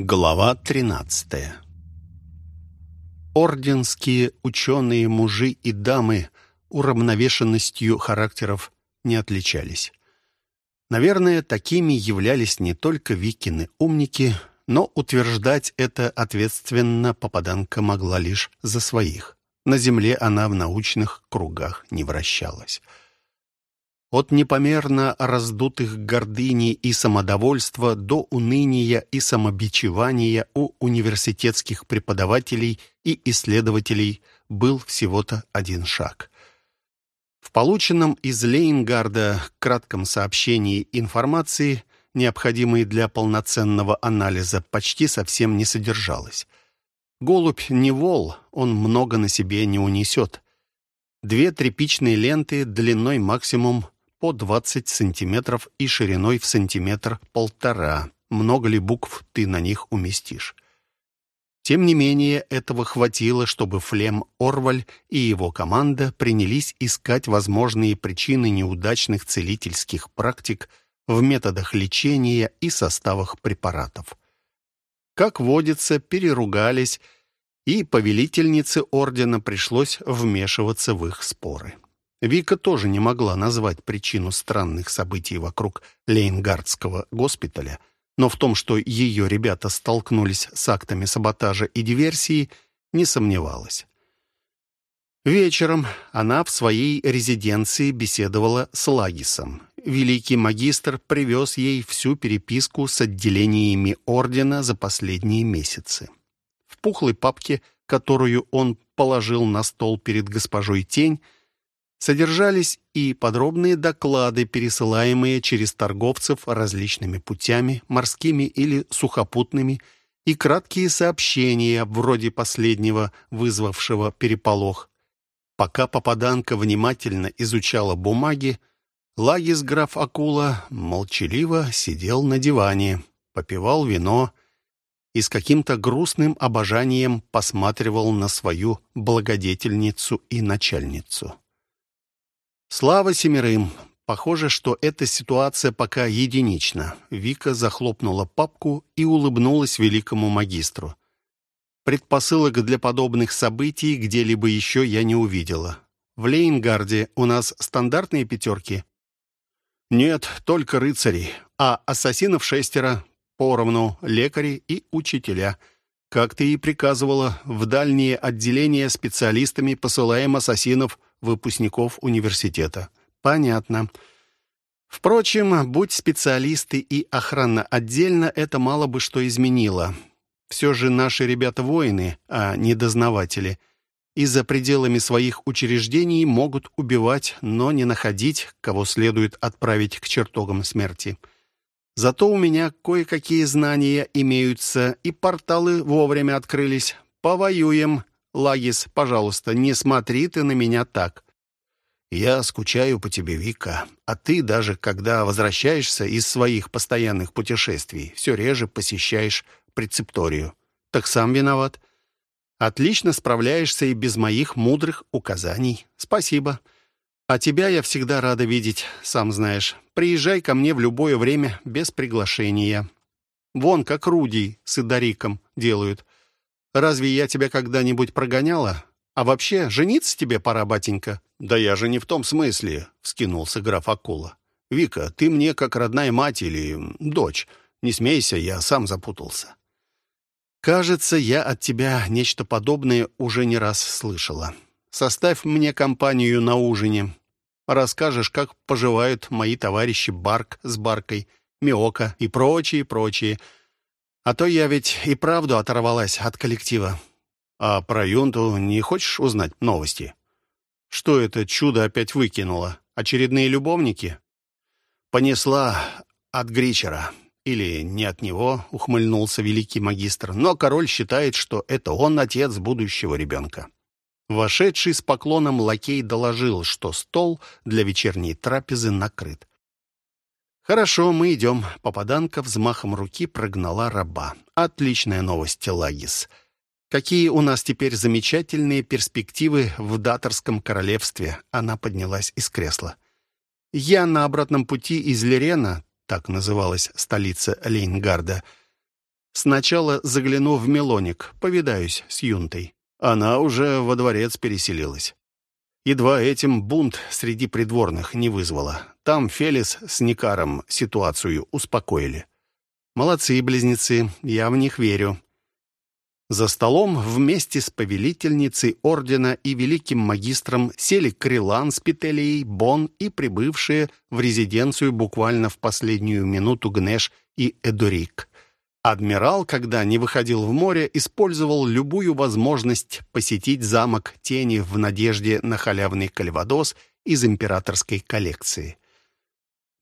Глава 13 Орденские ученые мужи и дамы уравновешенностью характеров не отличались. Наверное, такими являлись не только Викины умники, но утверждать это ответственно попаданка могла лишь за своих. На земле она в научных кругах не вращалась. От непомерно раздутых гордыни и самодовольства до уныния и самобичевания у университетских преподавателей и исследователей был всего-то один шаг. В полученном из Лейнгарда кратком сообщении информации, необходимой для полноценного анализа, почти совсем не содержалось. Голубь не вол, он много на себе не унесет. Две тряпичные ленты длиной максимум по 20 сантиметров и шириной в сантиметр полтора. Много ли букв ты на них уместишь? Тем не менее, этого хватило, чтобы Флем Орваль и его команда принялись искать возможные причины неудачных целительских практик в методах лечения и составах препаратов. Как водится, переругались, и повелительнице ордена пришлось вмешиваться в их споры. Вика тоже не могла назвать причину странных событий вокруг Лейнгардского госпиталя, но в том, что ее ребята столкнулись с актами саботажа и диверсии, не сомневалась. Вечером она в своей резиденции беседовала с Лагисом. Великий магистр привез ей всю переписку с отделениями ордена за последние месяцы. В пухлой папке, которую он положил на стол перед госпожой Тень, содержались и подробные доклады, пересылаемые через торговцев различными путями, морскими или сухопутными, и краткие сообщения, вроде последнего, вызвавшего переполох. Пока попаданка внимательно изучала бумаги, Лагис граф Акула молчаливо сидел на диване, попивал вино и с каким-то грустным обожанием посматривал на свою благодетельницу и начальницу. Слава семерым! Похоже, что эта ситуация пока единична. Вика захлопнула папку и улыбнулась великому магистру. Предпосылок для подобных событий где-либо еще я не увидела. В Лейнгарде у нас стандартные пятерки? Нет, только рыцари. А ассасинов шестеро, поровну лекари и учителя. Как ты и приказывала, в дальние отделения специалистами посылаем ассасинов выпускников университета. Понятно. Впрочем, будь специалисты и охрана отдельно, это мало бы что изменило. Все же наши ребята воины, а не дознаватели. И за пределами своих учреждений могут убивать, но не находить, кого следует отправить к чертогам смерти. Зато у меня кое-какие знания имеются, и порталы вовремя открылись. Повоюем, Лагис, пожалуйста, не смотри ты на меня так. Я скучаю по тебе, Вика, а ты даже когда возвращаешься из своих постоянных путешествий, все реже посещаешь прецепторию. Так сам виноват. Отлично справляешься и без моих мудрых указаний. Спасибо. А тебя я всегда рада видеть, сам знаешь. Приезжай ко мне в любое время без приглашения. Вон как Руди с Идариком делают. Разве я тебя когда-нибудь прогоняла? А вообще, жениться тебе пора, батенька». «Да я же не в том смысле», — вскинулся граф Акула. «Вика, ты мне как родная мать или дочь. Не смейся, я сам запутался». «Кажется, я от тебя нечто подобное уже не раз слышала. Составь мне компанию на ужине. Расскажешь, как поживают мои товарищи Барк с Баркой, Миока и прочие, прочие. А то я ведь и правду оторвалась от коллектива. А про Юнту не хочешь узнать новости? Что это чудо опять выкинуло? Очередные любовники? Понесла от Гричера. Или не от него, ухмыльнулся великий магистр. Но король считает, что это он отец будущего ребенка. Вошедший с поклоном лакей доложил, что стол для вечерней трапезы накрыт. «Хорошо, мы идем». Попаданка взмахом руки прогнала раба. «Отличная новость, Лагис. Какие у нас теперь замечательные перспективы в Даторском королевстве». Она поднялась из кресла. «Я на обратном пути из Лерена, так называлась столица Лейнгарда, Сначала загляну в Мелоник, повидаюсь с юнтой. Она уже во дворец переселилась. Едва этим бунт среди придворных не вызвала. Там Фелис с Никаром ситуацию успокоили. Молодцы близнецы, я в них верю. За столом вместе с повелительницей ордена и великим магистром сели Крилан с Петелией, Бон и прибывшие в резиденцию буквально в последнюю минуту Гнеш и Эдурик. Адмирал, когда не выходил в море, использовал любую возможность посетить замок Тени в надежде на халявный кальвадос из императорской коллекции.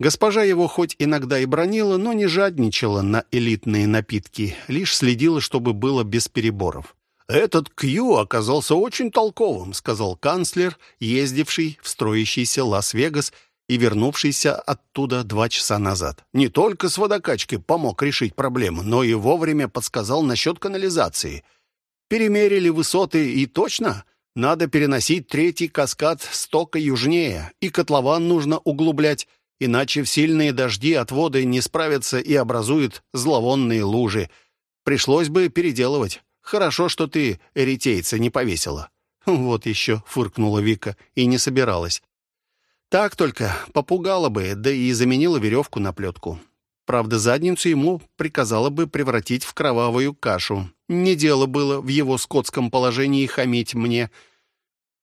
Госпожа его хоть иногда и бронила, но не жадничала на элитные напитки, лишь следила, чтобы было без переборов. «Этот Кью оказался очень толковым», — сказал канцлер, ездивший в строящийся Лас-Вегас и вернувшийся оттуда два часа назад. Не только с водокачкой помог решить проблему, но и вовремя подсказал насчет канализации. Перемерили высоты и точно надо переносить третий каскад стока южнее, и котлован нужно углублять, Иначе в сильные дожди отводы не справятся и образуют зловонные лужи. Пришлось бы переделывать. Хорошо, что ты эритейца не повесила». «Вот еще», — фыркнула Вика, и не собиралась. «Так только, попугала бы, да и заменила веревку на плетку. Правда, задницу ему приказала бы превратить в кровавую кашу. Не дело было в его скотском положении хамить мне.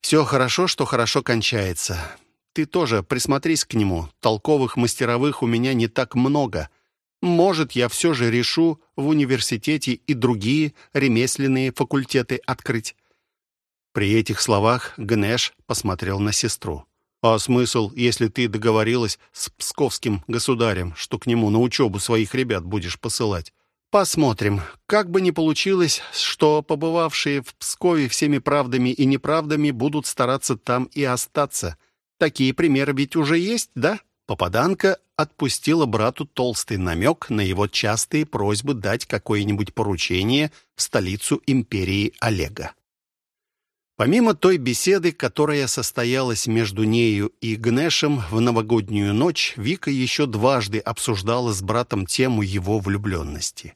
Все хорошо, что хорошо кончается. Ты тоже присмотрись к нему. Толковых мастеровых у меня не так много. Может, я все же решу в университете и другие ремесленные факультеты открыть». При этих словах Гнеш посмотрел на сестру. «А смысл, если ты договорилась с псковским государем, что к нему на учебу своих ребят будешь посылать?» «Посмотрим. Как бы ни получилось, что побывавшие в Пскове всеми правдами и неправдами будут стараться там и остаться. Такие примеры ведь уже есть, да?» Попаданка отпустила брату толстый намек на его частые просьбы дать какое-нибудь поручение в столицу империи Олега. Помимо той беседы, которая состоялась между нею и Гнешем в новогоднюю ночь, Вика еще дважды обсуждала с братом тему его влюбленности.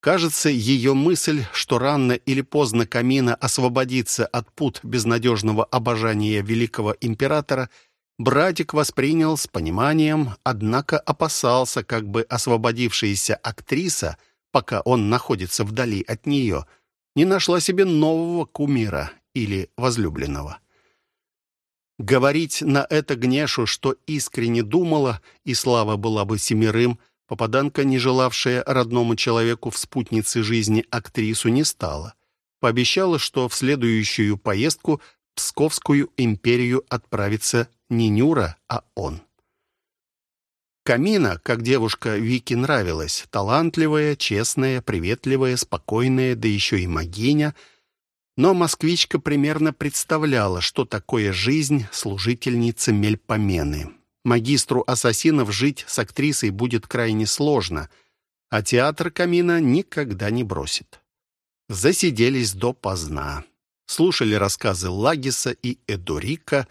Кажется, ее мысль, что рано или поздно Камина освободится от пут безнадежного обожания великого императора, братик воспринял с пониманием, однако опасался, как бы освободившаяся актриса, пока он находится вдали от нее, не нашла себе нового кумира или возлюбленного. Говорить на это Гнешу, что искренне думала, и слава была бы семерым – Попаданка, не желавшая родному человеку в спутнице жизни актрису, не стала. Пообещала, что в следующую поездку в Псковскую империю отправится не Нюра, а он. Камина, как девушка Вики нравилась, талантливая, честная, приветливая, спокойная, да еще и магиня. Но москвичка примерно представляла, что такое жизнь служительницы Мельпомены. Магистру ассасинов жить с актрисой будет крайне сложно, а театр Камина никогда не бросит. Засиделись допоздна. Слушали рассказы Лагиса и Эдорика.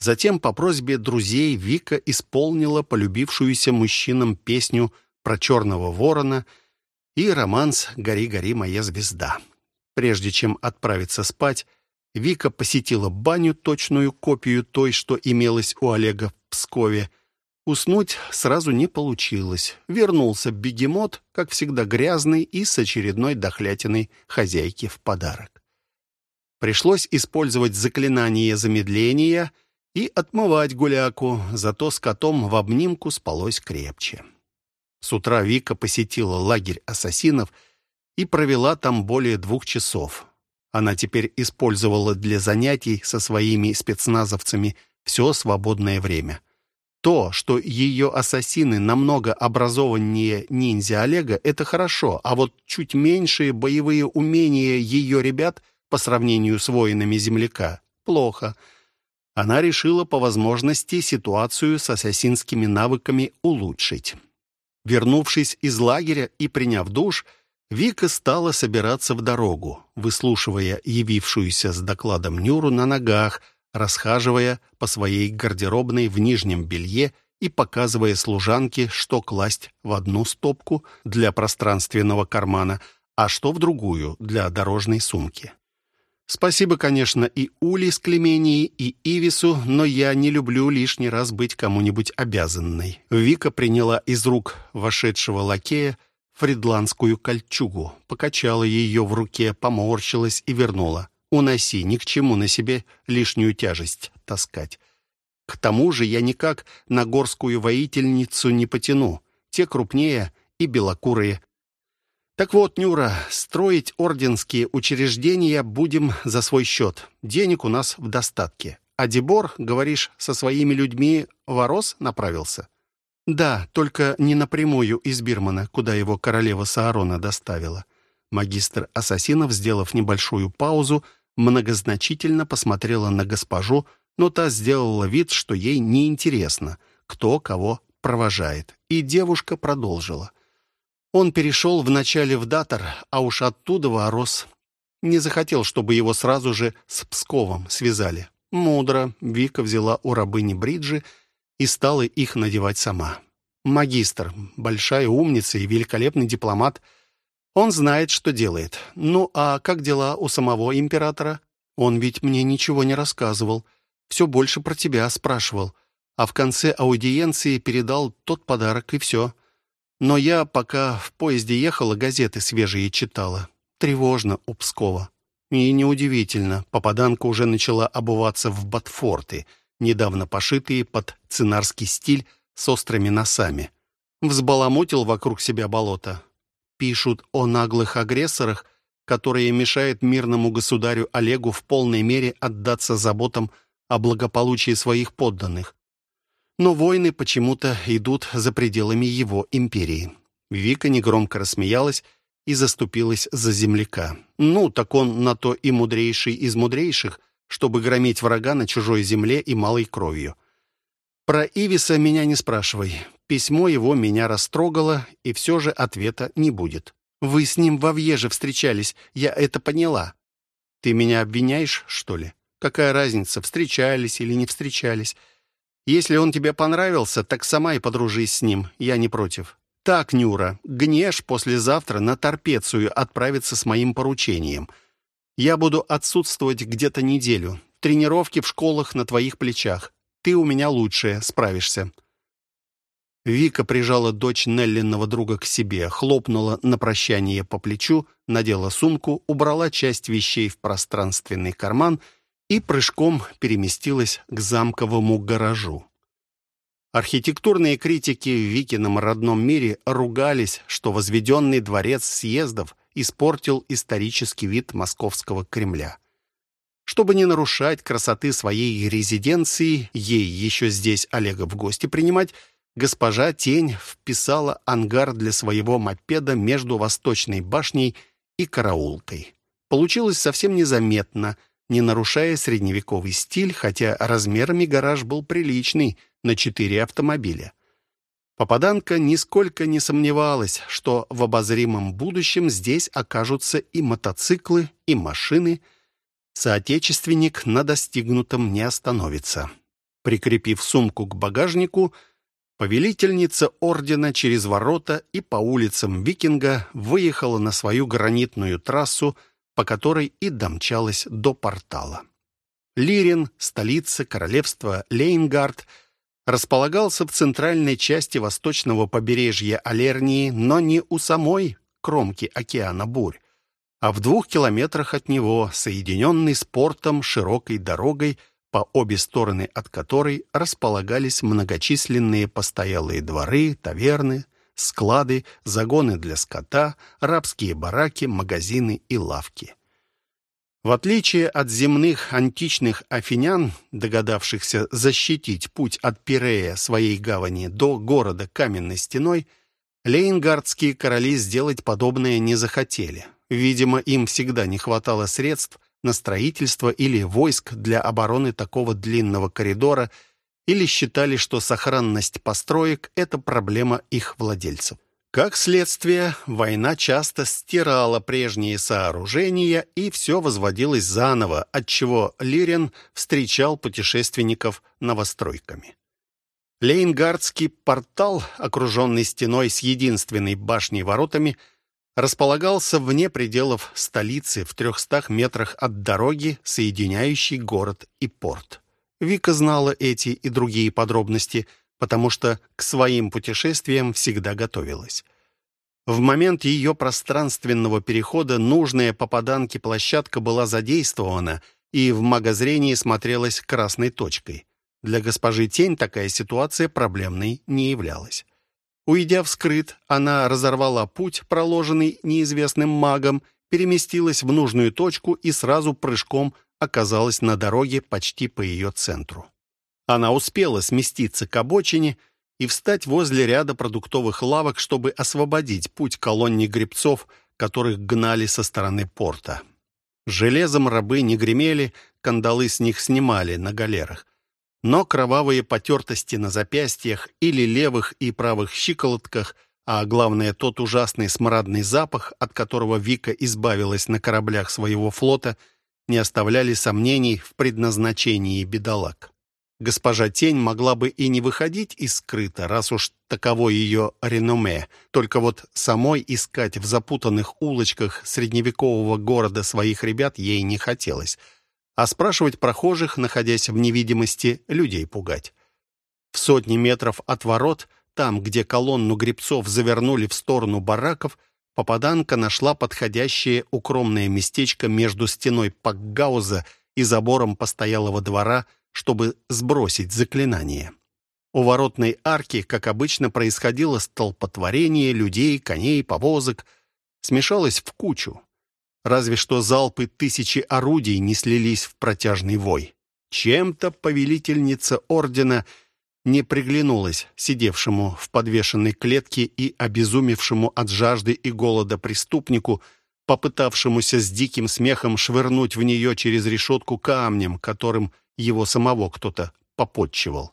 Затем по просьбе друзей Вика исполнила полюбившуюся мужчинам песню про черного ворона и романс «Гори, гори, моя звезда». Прежде чем отправиться спать, Вика посетила баню, точную копию той, что имелась у Олега в Пскове. Уснуть сразу не получилось. Вернулся бегемот, как всегда грязный и с очередной дохлятиной хозяйки в подарок. Пришлось использовать заклинание замедления и отмывать гуляку, зато с котом в обнимку спалось крепче. С утра Вика посетила лагерь ассасинов и провела там более двух часов она теперь использовала для занятий со своими спецназовцами все свободное время. То, что ее ассасины намного образованнее ниндзя Олега, это хорошо, а вот чуть меньшие боевые умения ее ребят по сравнению с воинами земляка – плохо. Она решила по возможности ситуацию с ассасинскими навыками улучшить. Вернувшись из лагеря и приняв душ – Вика стала собираться в дорогу, выслушивая явившуюся с докладом Нюру на ногах, расхаживая по своей гардеробной в нижнем белье и показывая служанке, что класть в одну стопку для пространственного кармана, а что в другую для дорожной сумки. Спасибо, конечно, и Ули с Клеменией, и Ивису, но я не люблю лишний раз быть кому-нибудь обязанной. Вика приняла из рук вошедшего лакея фридландскую кольчугу, покачала ее в руке, поморщилась и вернула. «Уноси, ни к чему на себе лишнюю тяжесть таскать. К тому же я никак на горскую воительницу не потяну. Те крупнее и белокурые. Так вот, Нюра, строить орденские учреждения будем за свой счет. Денег у нас в достатке. А Дебор, говоришь, со своими людьми в Орос направился? Да, только не напрямую из Бирмана, куда его королева Саарона доставила. Магистр ассасинов, сделав небольшую паузу, многозначительно посмотрела на госпожу, но та сделала вид, что ей неинтересно, кто кого провожает. И девушка продолжила. Он перешел вначале в Датор, а уж оттуда в Орос. Не захотел, чтобы его сразу же с Псковом связали. Мудро Вика взяла у рабыни бриджи и стала их надевать сама. Магистр, большая умница и великолепный дипломат. Он знает, что делает. Ну, а как дела у самого императора? Он ведь мне ничего не рассказывал. Все больше про тебя спрашивал. А в конце аудиенции передал тот подарок, и все. Но я, пока в поезде ехала, газеты свежие читала. Тревожно у Пскова. И неудивительно, попаданка уже начала обуваться в ботфорты, недавно пошитые под цинарский стиль с острыми носами. Взбаламутил вокруг себя болото. Пишут о наглых агрессорах, которые мешают мирному государю Олегу в полной мере отдаться заботам о благополучии своих подданных. Но войны почему-то идут за пределами его империи. Вика негромко рассмеялась и заступилась за земляка. Ну, так он на то и мудрейший из мудрейших, чтобы громить врага на чужой земле и малой кровью. Про Ивиса меня не спрашивай. Письмо его меня растрогало, и все же ответа не будет. Вы с ним во Вьеже встречались, я это поняла. Ты меня обвиняешь, что ли? Какая разница, встречались или не встречались? Если он тебе понравился, так сама и подружись с ним, я не против. Так, Нюра, Гнеш послезавтра на Торпецию отправится с моим поручением. Я буду отсутствовать где-то неделю. Тренировки в школах на твоих плечах. Ты у меня лучшая, справишься». Вика прижала дочь Неллиного друга к себе, хлопнула на прощание по плечу, надела сумку, убрала часть вещей в пространственный карман — и прыжком переместилась к замковому гаражу. Архитектурные критики в Викином родном мире ругались, что возведенный дворец съездов испортил исторический вид московского Кремля. Чтобы не нарушать красоты своей резиденции, ей еще здесь Олега в гости принимать, госпожа Тень вписала ангар для своего мопеда между Восточной башней и караулкой. Получилось совсем незаметно – не нарушая средневековый стиль, хотя размерами гараж был приличный, на четыре автомобиля. Попаданка нисколько не сомневалась, что в обозримом будущем здесь окажутся и мотоциклы, и машины. Соотечественник на достигнутом не остановится. Прикрепив сумку к багажнику, повелительница ордена через ворота и по улицам Викинга выехала на свою гранитную трассу, по которой и домчалась до портала. Лирин, столица королевства Лейнгард, располагался в центральной части восточного побережья Алернии, но не у самой кромки океана Бурь, а в двух километрах от него, соединенный с портом широкой дорогой, по обе стороны от которой располагались многочисленные постоялые дворы, таверны, склады, загоны для скота, рабские бараки, магазины и лавки. В отличие от земных античных афинян, догадавшихся защитить путь от Пирея, своей гавани, до города каменной стеной, лейнгардские короли сделать подобное не захотели. Видимо, им всегда не хватало средств на строительство или войск для обороны такого длинного коридора или считали, что сохранность построек – это проблема их владельцев. Как следствие, война часто стирала прежние сооружения, и все возводилось заново, отчего Лирин встречал путешественников новостройками. Лейнгардский портал, окруженный стеной с единственной башней-воротами, располагался вне пределов столицы в трехстах метрах от дороги, соединяющей город и порт. Вика знала эти и другие подробности, потому что к своим путешествиям всегда готовилась. В момент ее пространственного перехода нужная попаданке площадка была задействована и в магозрении смотрелась красной точкой. Для госпожи Тень такая ситуация проблемной не являлась. Уйдя вскрыт, она разорвала путь, проложенный неизвестным магом, переместилась в нужную точку и сразу прыжком оказалась на дороге почти по ее центру. Она успела сместиться к обочине и встать возле ряда продуктовых лавок, чтобы освободить путь колонне гребцов, которых гнали со стороны порта. Железом рабы не гремели, кандалы с них снимали на галерах. Но кровавые потертости на запястьях или левых и правых щиколотках, а главное тот ужасный смрадный запах, от которого Вика избавилась на кораблях своего флота – не оставляли сомнений в предназначении бедолаг. Госпожа Тень могла бы и не выходить из скрыта, раз уж таково ее реноме. Только вот самой искать в запутанных улочках средневекового города своих ребят ей не хотелось. А спрашивать прохожих, находясь в невидимости, людей пугать. В сотни метров от ворот, там, где колонну гребцов завернули в сторону бараков, попаданка нашла подходящее укромное местечко между стеной Пакгауза и забором постоялого двора, чтобы сбросить заклинание. У воротной арки, как обычно, происходило столпотворение людей, коней, повозок, смешалось в кучу. Разве что залпы тысячи орудий не слились в протяжный вой. Чем-то повелительница ордена — не приглянулась сидевшему в подвешенной клетке и обезумевшему от жажды и голода преступнику, попытавшемуся с диким смехом швырнуть в нее через решетку камнем, которым его самого кто-то попотчевал.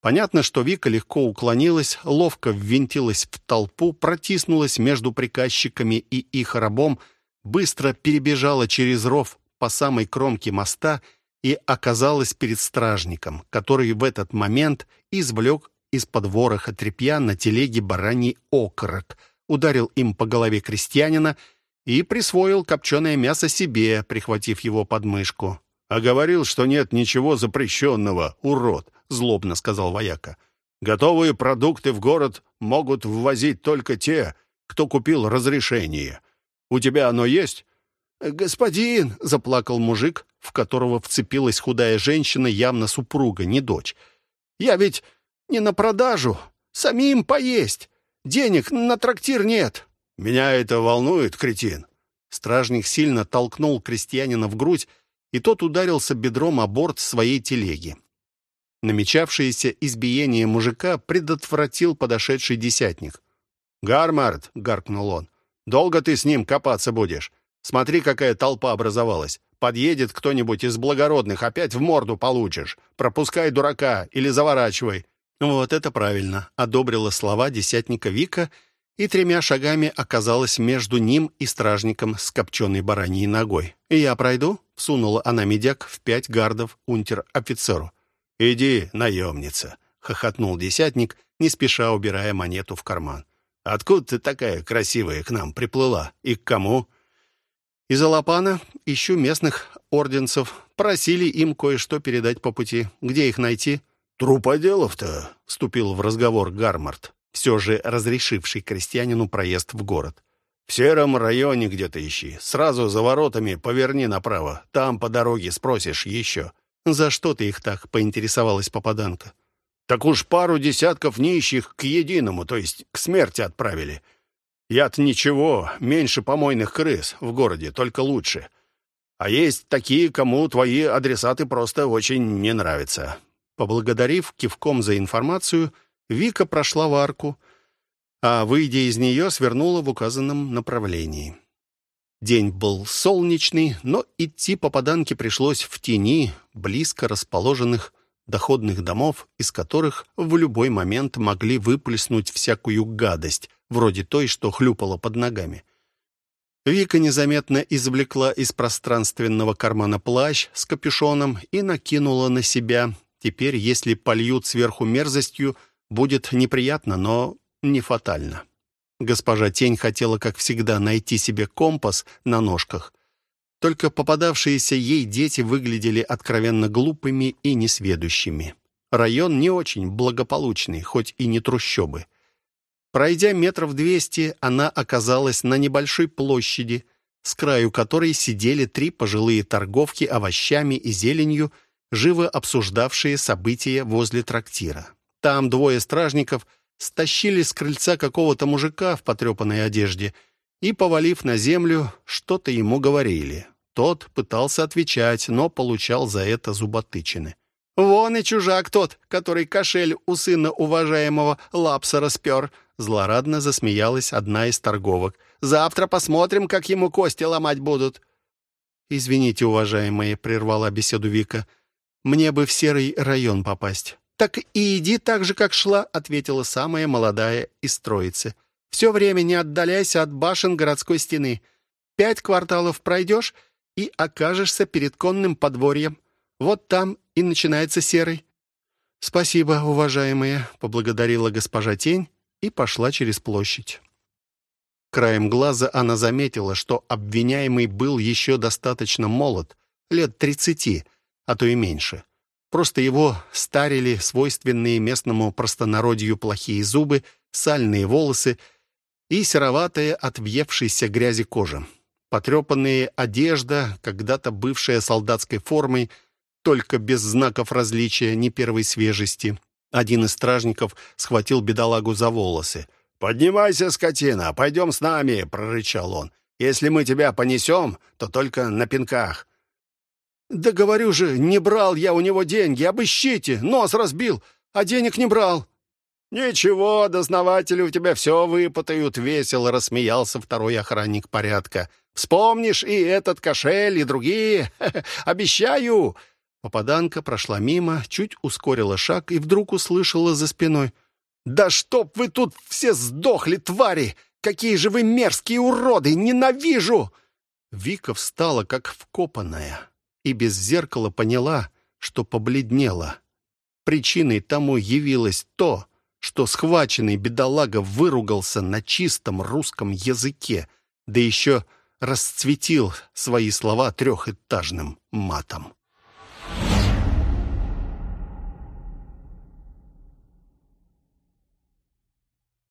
Понятно, что Вика легко уклонилась, ловко ввинтилась в толпу, протиснулась между приказчиками и их рабом, быстро перебежала через ров по самой кромке моста и оказалась перед стражником, который в этот момент извлек из-под вороха тряпья на телеге бараний окорок, ударил им по голове крестьянина и присвоил копченое мясо себе, прихватив его под мышку. «А говорил, что нет ничего запрещенного, урод», — злобно сказал вояка. «Готовые продукты в город могут ввозить только те, кто купил разрешение. У тебя оно есть?» «Господин!» — заплакал мужик, в которого вцепилась худая женщина, явно супруга, не дочь. «Я ведь не на продажу, самим поесть. Денег на трактир нет». «Меня это волнует, кретин». Стражник сильно толкнул крестьянина в грудь, и тот ударился бедром о борт своей телеги. Намечавшееся избиение мужика предотвратил подошедший десятник. «Гармард!» — гаркнул он. «Долго ты с ним копаться будешь? Смотри, какая толпа образовалась. Подъедет кто-нибудь из благородных, опять в морду получишь. Пропускай дурака или заворачивай». «Вот это правильно», — одобрила слова десятника Вика и тремя шагами оказалась между ним и стражником с копченой бараньей ногой. «Я пройду?» — всунула она медяк в пять гардов унтер-офицеру. «Иди, наемница», — хохотнул десятник, не спеша убирая монету в карман. «Откуда ты такая красивая к нам приплыла? И к кому?» Из Алапана ищу местных орденцев. Просили им кое-что передать по пути. Где их найти?» «Труподелов-то», — вступил в разговор Гармарт, все же разрешивший крестьянину проезд в город. «В сером районе где-то ищи. Сразу за воротами поверни направо. Там по дороге спросишь еще». «За что ты их так?» — поинтересовалась попаданка. «Так уж пару десятков нищих к единому, то есть к смерти отправили. Я-то ничего, меньше помойных крыс в городе, только лучше. А есть такие, кому твои адресаты просто очень не нравятся». Поблагодарив кивком за информацию, Вика прошла в арку, а, выйдя из нее, свернула в указанном направлении. День был солнечный, но идти по поданке пришлось в тени близко расположенных доходных домов, из которых в любой момент могли выплеснуть всякую гадость, вроде той, что хлюпала под ногами. Вика незаметно извлекла из пространственного кармана плащ с капюшоном и накинула на себя. Теперь, если польют сверху мерзостью, будет неприятно, но не фатально. Госпожа Тень хотела, как всегда, найти себе компас на ножках. Только попадавшиеся ей дети выглядели откровенно глупыми и несведущими. Район не очень благополучный, хоть и не трущобы. Пройдя метров двести, она оказалась на небольшой площади, с краю которой сидели три пожилые торговки овощами и зеленью, живо обсуждавшие события возле трактира. Там двое стражников стащили с крыльца какого-то мужика в потрепанной одежде и, повалив на землю, что-то ему говорили. Тот пытался отвечать, но получал за это зуботычины. «Вон и чужак тот, который кошель у сына уважаемого Лапса распер», злорадно засмеялась одна из торговок. «Завтра посмотрим, как ему кости ломать будут». «Извините, уважаемые», — прервала беседу Вика. «Мне бы в серый район попасть». «Так и иди так же, как шла», — ответила самая молодая из троицы. «Все время не отдаляйся от башен городской стены. Пять кварталов пройдешь и окажешься перед конным подворьем. Вот там и начинается серый». «Спасибо, уважаемые», — поблагодарила госпожа Тень и пошла через площадь. Краем глаза она заметила, что обвиняемый был еще достаточно молод, лет тридцати, а то и меньше. Просто его старили свойственные местному простонародью плохие зубы, сальные волосы и сероватая от въевшейся грязи кожа. Потрепанная одежда, когда-то бывшая солдатской формой, только без знаков различия, ни первой свежести. Один из стражников схватил бедолагу за волосы. «Поднимайся, скотина, пойдем с нами!» — прорычал он. «Если мы тебя понесем, то только на пинках. «Да говорю же, не брал я у него деньги, обыщите, нос разбил, а денег не брал». «Ничего, дознаватели у тебя все выпытают», — весело рассмеялся второй охранник порядка. «Вспомнишь и этот кошель, и другие. Обещаю!» Попаданка прошла мимо, чуть ускорила шаг и вдруг услышала за спиной. «Да чтоб вы тут все сдохли, твари! Какие же вы мерзкие уроды! Ненавижу!» Вика встала, как вкопанная и без зеркала поняла, что побледнела. Причиной тому явилось то, что схваченный бедолага выругался на чистом русском языке, да еще расцветил свои слова трехэтажным матом.